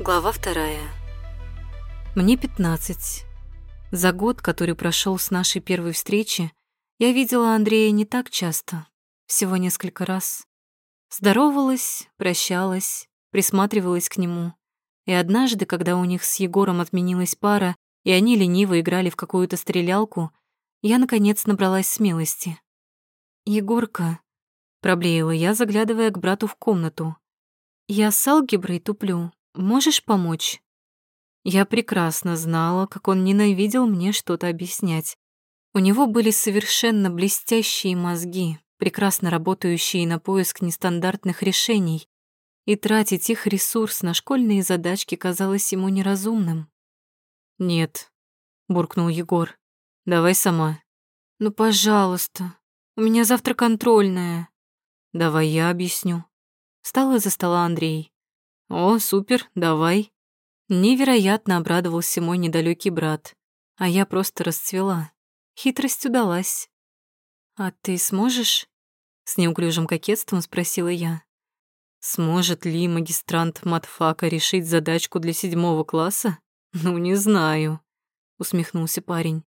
Глава вторая. Мне 15. За год, который прошел с нашей первой встречи, я видела Андрея не так часто, всего несколько раз. Здоровалась, прощалась, присматривалась к нему. И однажды, когда у них с Егором отменилась пара, и они лениво играли в какую-то стрелялку, я, наконец, набралась смелости. «Егорка», — проблеяла я, заглядывая к брату в комнату, «я с алгеброй туплю, можешь помочь?» Я прекрасно знала, как он ненавидел мне что-то объяснять. У него были совершенно блестящие мозги, прекрасно работающие на поиск нестандартных решений, и тратить их ресурс на школьные задачки казалось ему неразумным. «Нет», — буркнул Егор, — «давай сама». «Ну, пожалуйста, у меня завтра контрольная». «Давай я объясню». Встал из-за стола Андрей. «О, супер, давай». Невероятно обрадовался мой недалекий брат, а я просто расцвела. Хитрость удалась. «А ты сможешь?» — с неуклюжим кокетством спросила я. «Сможет ли магистрант матфака решить задачку для седьмого класса? Ну, не знаю», — усмехнулся парень.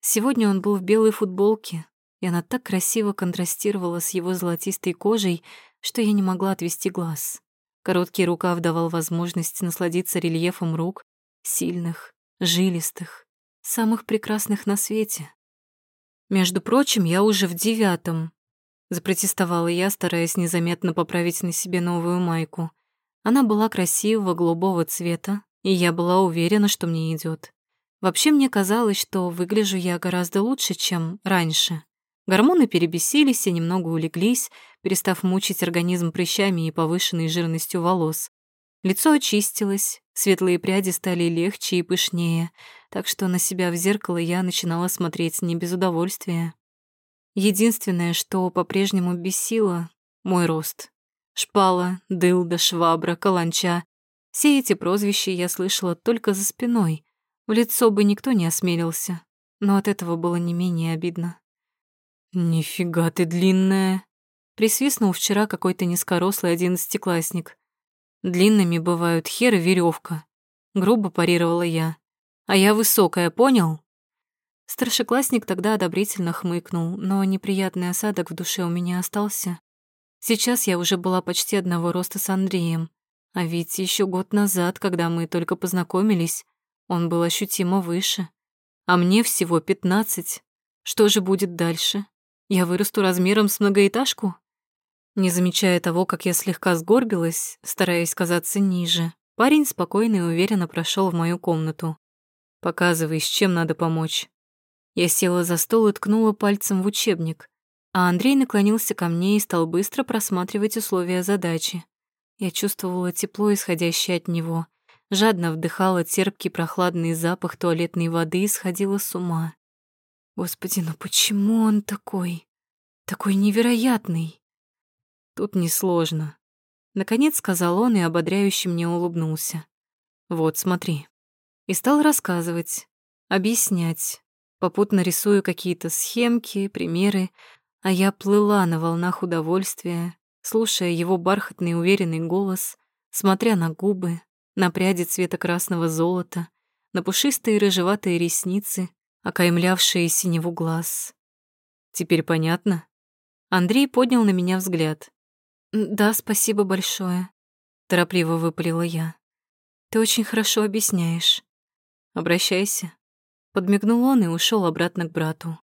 Сегодня он был в белой футболке, и она так красиво контрастировала с его золотистой кожей, что я не могла отвести глаз. Короткий рукав давал возможность насладиться рельефом рук, сильных, жилистых, самых прекрасных на свете. Между прочим, я уже в девятом. Запротестовала я, стараясь незаметно поправить на себе новую майку. Она была красивого голубого цвета, и я была уверена, что мне идет. Вообще мне казалось, что выгляжу я гораздо лучше, чем раньше. Гормоны перебесились и немного улеглись, перестав мучить организм прыщами и повышенной жирностью волос. Лицо очистилось, светлые пряди стали легче и пышнее, так что на себя в зеркало я начинала смотреть не без удовольствия. Единственное, что по-прежнему бесило — мой рост. Шпала, дылда, швабра, каланча — все эти прозвища я слышала только за спиной. В лицо бы никто не осмелился, но от этого было не менее обидно. «Нифига ты длинная!» Присвистнул вчера какой-то низкорослый одиннадцатиклассник. «Длинными бывают хер и веревка. грубо парировала я. «А я высокая, понял?» Старшеклассник тогда одобрительно хмыкнул, но неприятный осадок в душе у меня остался. Сейчас я уже была почти одного роста с Андреем, а ведь еще год назад, когда мы только познакомились, он был ощутимо выше. А мне всего пятнадцать. Что же будет дальше? Я вырасту размером с многоэтажку? Не замечая того, как я слегка сгорбилась, стараясь казаться ниже, парень спокойно и уверенно прошел в мою комнату. «Показывай, с чем надо помочь». Я села за стол и ткнула пальцем в учебник, а Андрей наклонился ко мне и стал быстро просматривать условия задачи. Я чувствовала тепло, исходящее от него, жадно вдыхала терпкий прохладный запах туалетной воды и сходила с ума. Господи, ну почему он такой? Такой невероятный. Тут несложно. Наконец сказал он и ободряюще мне улыбнулся. Вот, смотри. И стал рассказывать, объяснять, попутно рисую какие-то схемки, примеры, а я плыла на волнах удовольствия, слушая его бархатный уверенный голос, смотря на губы, на пряди цвета красного золота, на пушистые рыжеватые ресницы, окаймлявшие синеву глаз. Теперь понятно? Андрей поднял на меня взгляд. «Да, спасибо большое», — торопливо выпалила я. «Ты очень хорошо объясняешь». «Обращайся». Подмигнул он и ушел обратно к брату.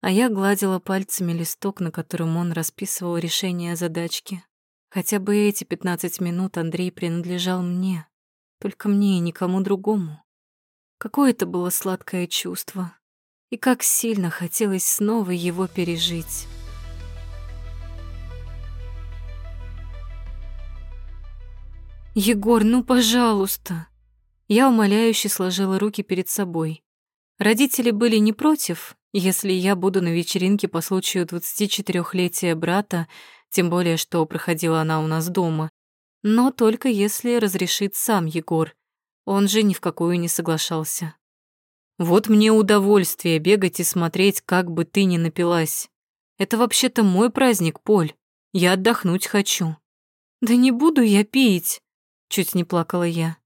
А я гладила пальцами листок, на котором он расписывал решение задачки. Хотя бы эти пятнадцать минут Андрей принадлежал мне. Только мне и никому другому. Какое это было сладкое чувство. И как сильно хотелось снова его пережить. «Егор, ну, пожалуйста!» Я умоляюще сложила руки перед собой. Родители были не против, если я буду на вечеринке по случаю 24-летия брата, тем более, что проходила она у нас дома. Но только если разрешит сам Егор, он же ни в какую не соглашался. «Вот мне удовольствие бегать и смотреть, как бы ты ни напилась. Это вообще-то мой праздник, Поль. Я отдохнуть хочу». «Да не буду я пить», — чуть не плакала я.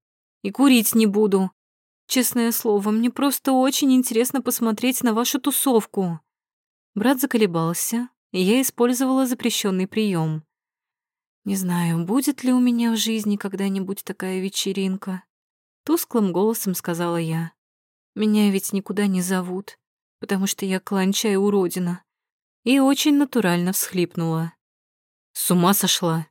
И курить не буду. Честное слово, мне просто очень интересно посмотреть на вашу тусовку. Брат заколебался, и я использовала запрещенный прием. Не знаю, будет ли у меня в жизни когда-нибудь такая вечеринка. Тусклым голосом сказала я. Меня ведь никуда не зовут, потому что я кланчая уродина. И очень натурально всхлипнула. С ума сошла.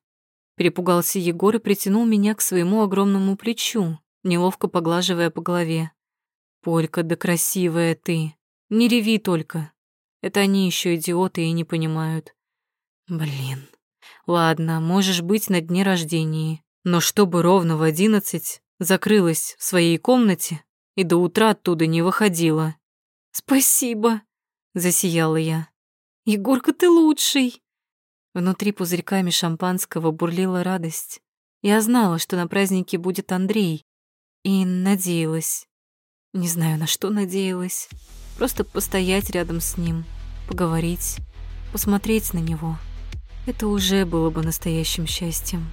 Перепугался Егор и притянул меня к своему огромному плечу, неловко поглаживая по голове. «Полька, да красивая ты! Не реви только! Это они еще идиоты и не понимают. Блин. Ладно, можешь быть на дне рождения, но чтобы ровно в одиннадцать закрылась в своей комнате и до утра оттуда не выходила. «Спасибо!» — засияла я. «Егорка, ты лучший!» Внутри пузырьками шампанского бурлила радость. Я знала, что на празднике будет Андрей, и надеялась. Не знаю, на что надеялась. Просто постоять рядом с ним, поговорить, посмотреть на него. Это уже было бы настоящим счастьем.